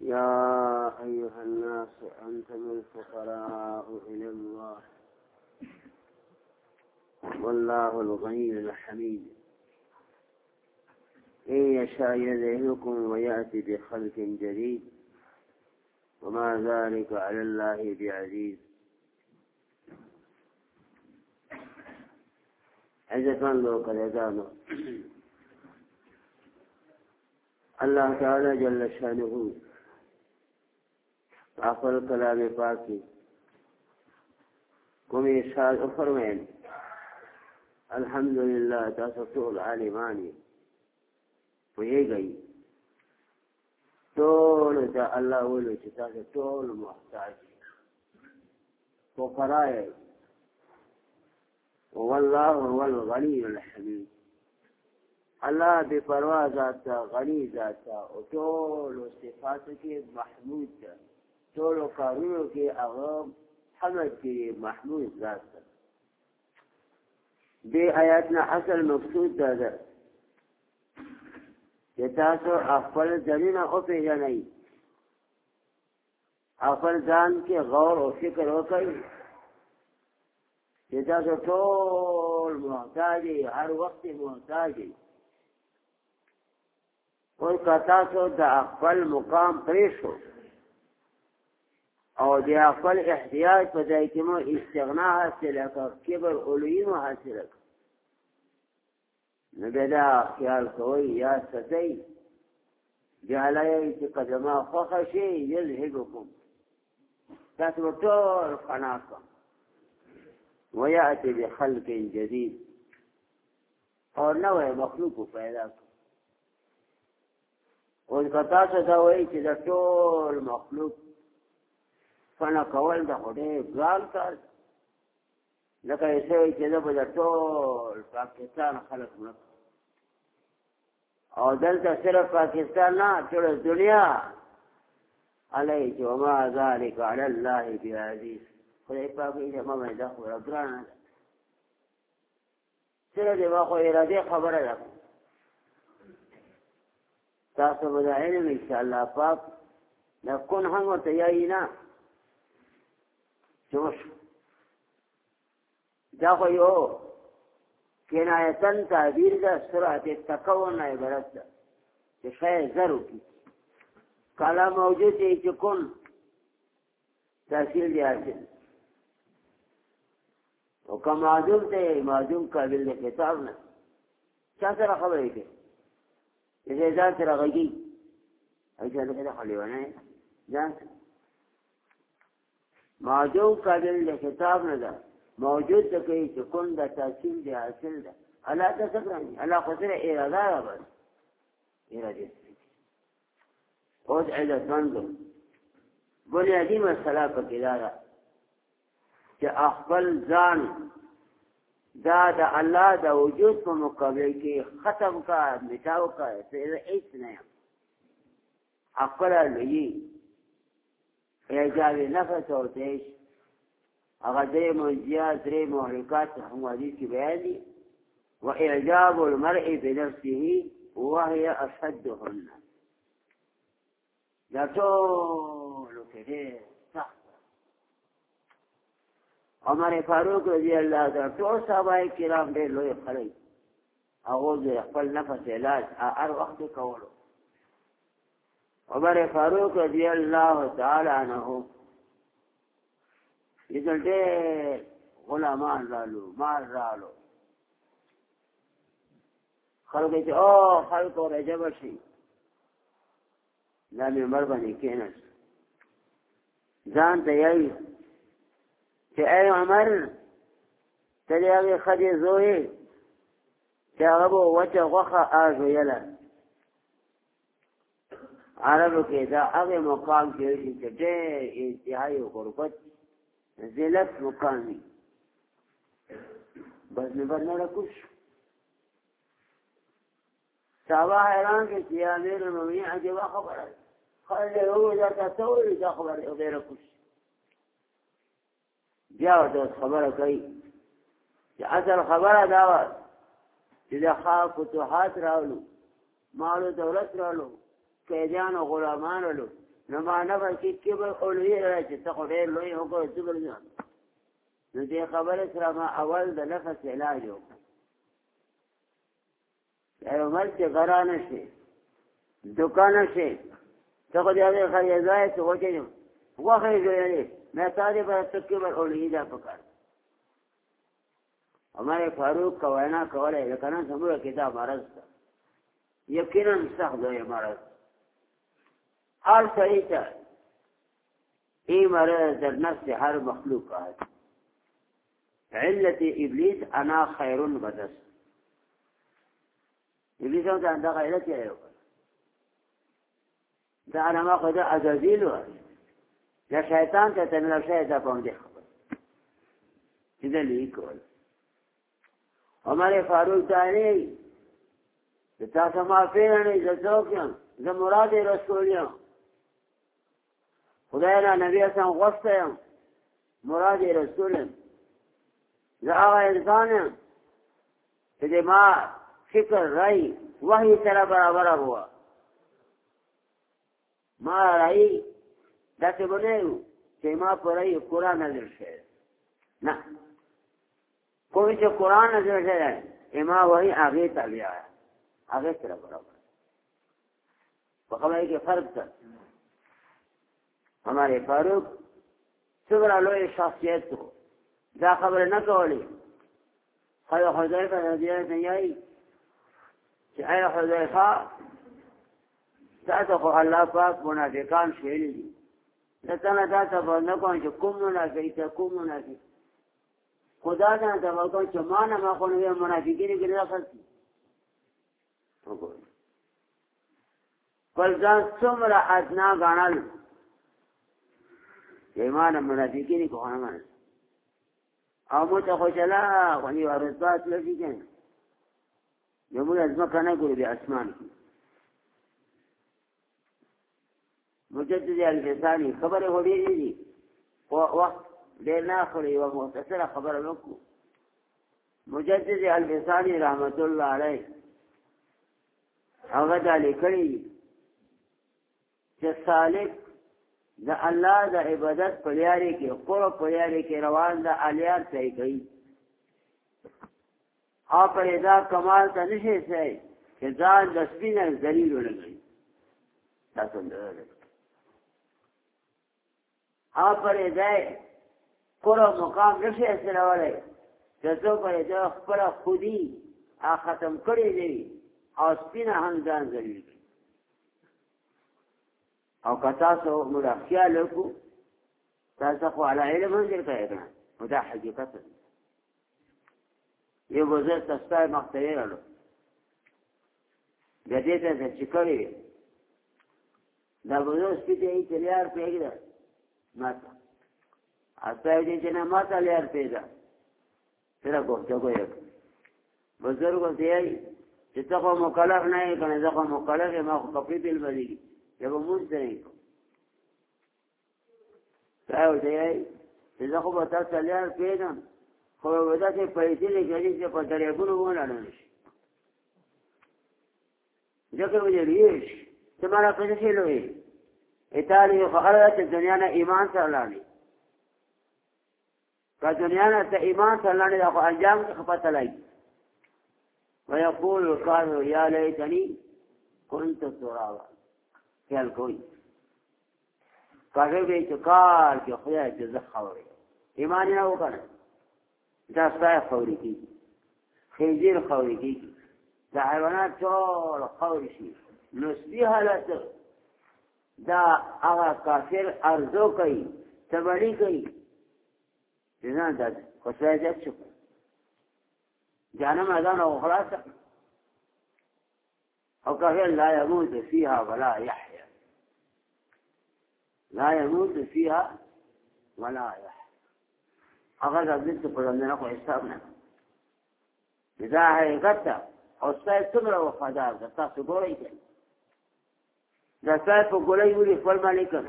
يا أيها الناس أنتم الفقراء إلى الله والله الغني الحميد إن يشاء يذهبكم ويأتي بخلق جديد وما ذلك على الله بعزيز عزتمند لوگ کا اعزاز ہو اللہ تعالی جل شانہ اقل کلام پاک کی کوم ارشاد فرمائیں الحمدللہ تاسو العالمانی پوئے گئی ټول دا الله ولې چې تاسو ټول محتاج دي فقراء والله هو الغني الحميد الله بے پروا ذات تا غنی ذات تا او ټول صفات کې محمود تا ټول کارونو کې هغه حمد کې محمود ذات تا دې آیات نه اصل مقصود دا ده چې تاسو خپل ځان نه او پیژنئ خپل ځان کې غور او فکر وکړئ چې تاسو ټول محتاج هر وخت محتاج کوئی کتا سو د خپل مقام پریشو او د خپل احتیاج په ځای کې مو استغنا حاصل کړ کبر اولوی مو حاصل کړ نو دا خیال کوي یا ستای جعلای چې قدمه خوښ شي یلهبکم تاسو ټول فنا کوم ویاتی بخلق جدید اور نوې مخلوق پیدا کړ او کتا څه دا وایي چې دا ټول مخلوق فنا کول د هډې ځان کار لکه یې چې دا په ټول پاکستان خلک نه او دلته صرف پاکستان نه ټول دنیا علیه وما ذلك على الله بعزيز خدای پاک یې زما باندې دا خو راګرانه ده چېرې دې ما خو ارادې خبره ده تاسو به دا علم انشاءالله پاک دا کون هم ورته یایي نه جوش دا خو یو کنایتن تعبیر ده سرعت تکون نه عبارت ده چې شی زر وکړي کالا موجود دی چې کون تحصیل دی حاصل او که معجوم ته معجوم قابل د خطاب نه چا سره خبرې کوي چې ځان سره غږي او چې دغه خلې ونه ځان معجوم قابل د خطاب نه ده موجود ده کوي چې کوم د تحصیل دی حاصل ده الله ته څنګه الله خو سره اراده را بس اراده اوس علت مند بنیادی مسله په کې دا چې خپل ځان دا د الله د وجود په مقابل کې ختم کا مټاو کا سره هیڅ نه خپل لوی ایجاب نفس او دیش هغه دې منځیا درې محرکات هم حدیث کې بیان دي و اعجاب المرء بنفسه وهي اشدهن دا ټول کې عمر فاروق رضی الله تعالی ټول صحابه کرام ډېر لوی خلک هغه د خپل نفس علاج هر وخت کولو عمر فاروق رضی الله تعالی عنہ دې ډېر غلامان رالو مال رالو خلق چې او خلق اور عجب شي دا مې مر باندې کېنس ځان ته یې چې اے عمر ته دې هغه خدي زوی چې هغه به وچه غوخه آزویله عربو کې دا هغه مقام کې وي چې ډېر انتهایی غربت ذلت مقام وي بس نه بس نه ډکوش صحابه حیران کې چې امیر المؤمنین عجیبه خبره خلک یې وویل دا څه وایي دا خبره غیر کوش بیا ورته خبره کوي چې اصل خبره دا و چې د خاص فتوحات راولو مالو دولت راولو قیدیان او غلامان راولو نو ما نه ورکی کبر اولوی را چې ته خو ډېر لوی هوګو څګل نه نو دې خبره سره ما اول د نفس علاج وکړ یو مر چې غرانه شي دکانه شي ته خو دې هغه خیزای څه وکړې وغه غیره نه تاره پر تکي پر اولي دا پکار ہمارے فاروق کا وینا کور ہے لیکن سمجھو کتاب مرض تھا یقینا سخت ہے مرض ہر صحیح تھا یہ مرض در نفس ہر مخلوق ہے علت ابلیس انا خیر بدس ابلیس ہم تو اندھا غیرت ہے دا علماء خدا عزازیل ہے یا شیطان ته تمنا شي دا کوم دي خبر دې لې کول عمر فاروق دانی ته تاسو ما پیرنه زه څوک یم زه مراد رسول یم خدای نه نبی اسلام غوسته یم مراد رسول یم زه هغه انسان یم چې دماغ فکر رای وحی سره برابر هوا ما رای دا څه بنایو چې ما پرې قران نازل شي نه کوم چې قران نازل شي اما وایي هغه تابع هغه سره برابر په کومه کې فرق ده ہمارے فاروق څومره لوی شخصیت وو دا خبره نه کولی خو حذیفه رضی الله عنه یې چې ایا حذیفه تاسو خو الله پاک منافقان شېلی لتنا دا تبر نکن چې کوم منافقی ته کوم منافق خدا دا تبر کن چې ما نه ما خو نه منافقین کې نه خلک وګورئ بل ځان څومره ادنا غاڼل ایمان منافقین کو نه مانه او مو ته خوشاله غني ورځات لږی کنه نو موږ ځمکه نه ګورو د اسمان کې مجدد الفساني خبره وړي دي وخت ډېر نه خوري او مختصره خبره وکړو مجدد الفساني رحمت الله علیه هغه دا لیکلي چې سالک د الله د عبادت په لارې کې قرب په لارې کې روان د الیات ځای کوي او پر دا کمال ته نشي شي چې ځان د سپینه ذلیل ولګي تاسو نه او پرې ځای کورو مقام نشي استراولی چې څو پرې ځای خپل خودي ا ختم کړی دی او سپینه هم ځان ځلوي او کتا سو مرخیا لکو تاسو خو علی علم هم درته کړه او دا حقیقت یو وزه تاسو مختلف لرو د دې ته چې کړی دا وزه سپیته یې تلار پیګره mata hasta ये जना माता ले अर्पेदा तेरा गुप्त को एक बुजुर्ग से आई जितना को मुकलफ नहीं कने जो को मुकलफ है मैं कपड़ी बिल बनेगी जब मुझ से नहीं क्या हो जाए जितना को बता चले अर्पेदा خو ودا ته پیسې لګړي چې په دریابونو ولاړل شي ځکه ویلې چې ما را پیسې لوي اتاله یو خبره ده چې دنیا نه ایمان سره لاړې که دنیا نه ته ایمان سره لاړې دا خو انجام څخه پته لګي ويقول القاهر يا ليتني كنت ترابا خیال کوي کاغه به چې کار کې خدای دې زخوري ایمان نه وکړ دا ستای خوري کی خنزیر خوري کی دا حیوانات ټول خوري شي نو سپی حالت دا هغه کافر ارزو کوي تبړی کوي نه دا خوشاله ځه شو جانم اذان او خلاص او کافر لا يموت فيها ولا يحيا لا يموت فيها ولا يحيا هغه د دې په لمنه کو حساب نه دا حقیقت او ستاسو څومره وفادار ده تاسو ګورئ دستای په ګولۍ ولي خپل باندې کړ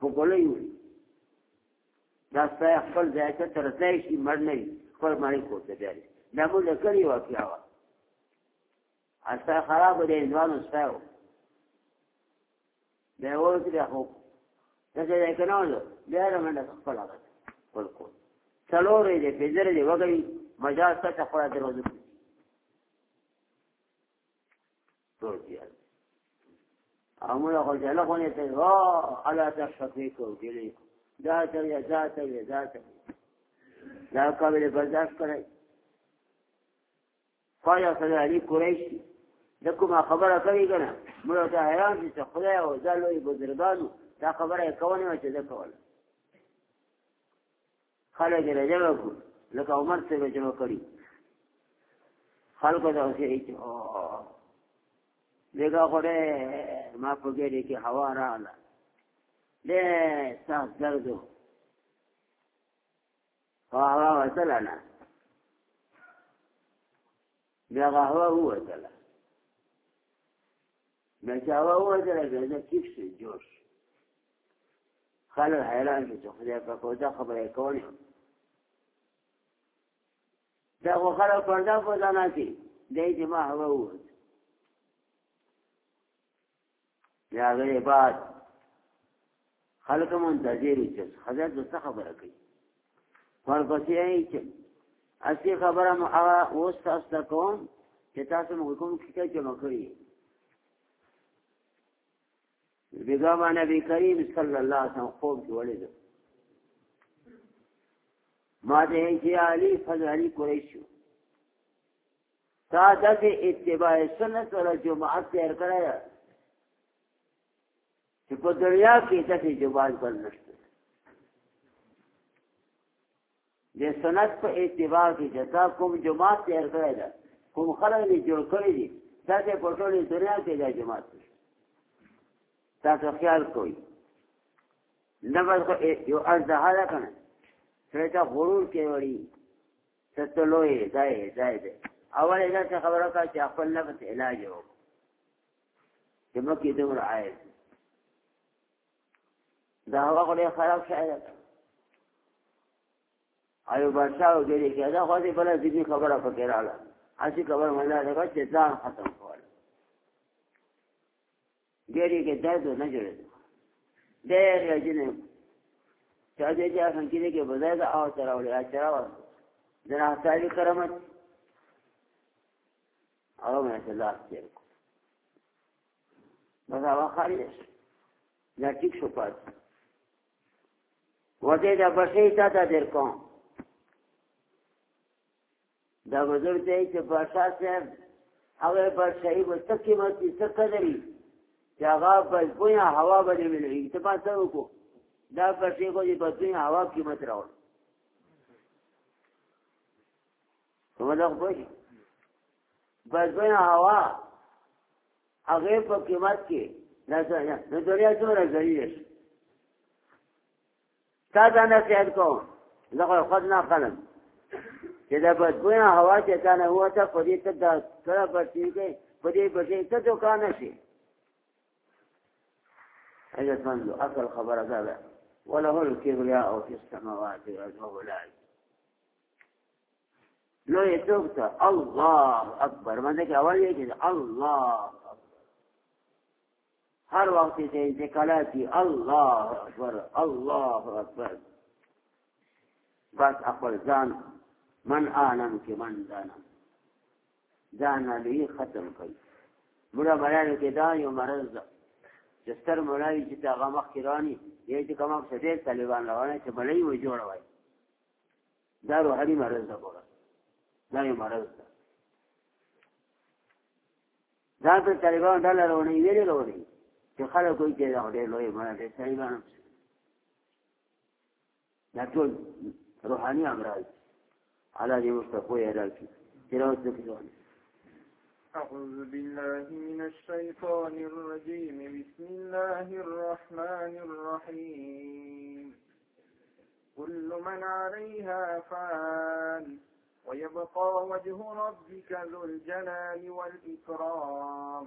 په ګولۍ ولي دستای خپل ځای ته ترځای شي مړ نه خپل باندې کوته دی دا موږ کړی واقعا وا استا خراب دی ځوان استایو دا ورته دی خو دا څه کنه دا رمنه خپل هغه خپل کو څلورې دې پیژرې دې وګړي مجاز ته خپل دروازه امونه خو جله خو نه ته وا الا تشفي کو دلی دا چلیا دا چلیا دا چلیا دا قابل برداشت کړئ فایا صلی علی قریشی د کومه خبره کوي کنه موږ ته حیران چې خدای او ځلوي بزرګانو دا خبره کوي او چې دا کوله خلک یې راځو لکه عمر څنګه جوړ کړی خلکو دا اوسې چې لګه خوره ما په ګډه کې هوا رااله له تاسو درځو هوا وصل نه لګه هوا وصل نه چې هوا وصل نه دا کیف شي جوش خلک حیران شي چې خدای په کوزه خبرې کوي دا خو خلک پردا کوزه نه دي دې ما هوا وصل یا غیر بعد خلق منتظری چې حضرت څه خبره کوي ورپسې یې چې اسی خبره ما اوس تاسو ته کوم چې تاسو موږ کوم چې جمع کړی بیګا نبی کریم صلی الله علیه وسلم خوب کې ولید ما دې چې علی فضل علی قریشو تا دغه اتباع سنت ور جماعت تیر کړی چې په دریا کې ته جواز بل نشته د سنت په اتباع کې جتا کوم جماعت تیر کړی ده کوم خلک نه جوړ کړی دي دا د پټولې دریا کې دا جماعت تاسو خیال کوئ نه بس یو از ده حاله کنه سره تا غرور کې وړي ستلوې ځای ځای ده اول دا خبره کا چې خپل نفس علاج وکړي چې مکه دې ورایي دا هغه غلې خراب شایده ایو بادشاہ دې کې دا خو دې بل دې خبره فکر رااله اسی خبر مله دا چې ځان ختم کول دې کې درد نه جوړي دې راځنه چا دې چې څنګه دې کې بځای دا او تراولې اچرا و زنا سالي کرامت او مې څه لاس کې بس هغه خاري دا ټیک شو پات وځي دا بشي تا ته در کوم دا بزرګ دی چې بادشاہ صاحب هغه بادشاہي به څه قیمت دي څه قدر دي چې هغه په ځویا هوا باندې ملي ته پاتې وکړو دا بادشاہي کو دي په ځویا هوا قیمت راوړ نو دا خو بځویا هوا هغه په قیمت کې نه نه نو دنیا څومره ځای تا دا نصیحت کوم زه خو خود نه خلم چې دا بدبوی هوا چې تا نه ووته په دې ته دا کله بچی کوي په دې بچی ته دوکانه شي عزت مند اصل خبره دا ده وله الكبرياء في السماوات والارض ولا لو يتوبت الله اكبر ما ذكر اول يجد الله هر وخت چې انتقالاتي الله اکبر الله اکبر بس خپل ځان من عالم کې من دانم ځان علی ختم کړي مړه بیان کې دا یو مرز ده چې ستر مړای چې هغه مخ کرانی یې چې کومه شدې طالبان روانه چې بلې وي جوړوي دا روحاني مرز ده ګوره دا یو مرز ده دا ته طالبان ډله روانه یې ویلې કે ખાલે કોઈ કે આવડે ما મળે સાહેબાન لكن روحاني أمراض على دي يا لكن تلاوة ذكرون أعوذ بالله من الشيطان الرجيم بسم الله الرحمن الرحيم كل من عليها فان ويبقى وجه ربك ذو الجلال والإكرام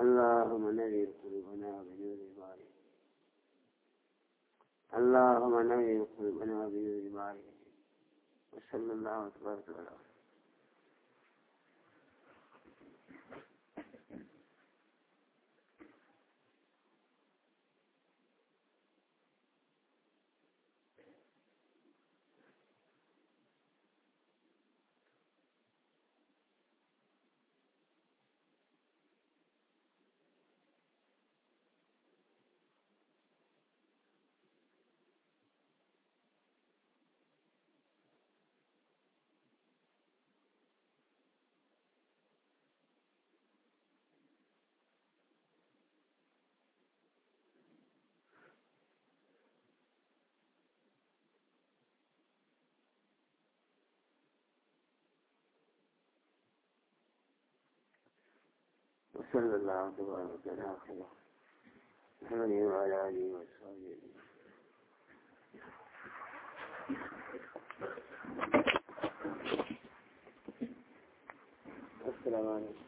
اللهم نذر قلوبنا بنور بارك اللهم نذر قلوبنا بنور بارك وصلى الله وسلم على چلو اللہ وعلى بارے وصحبه السلام علیکم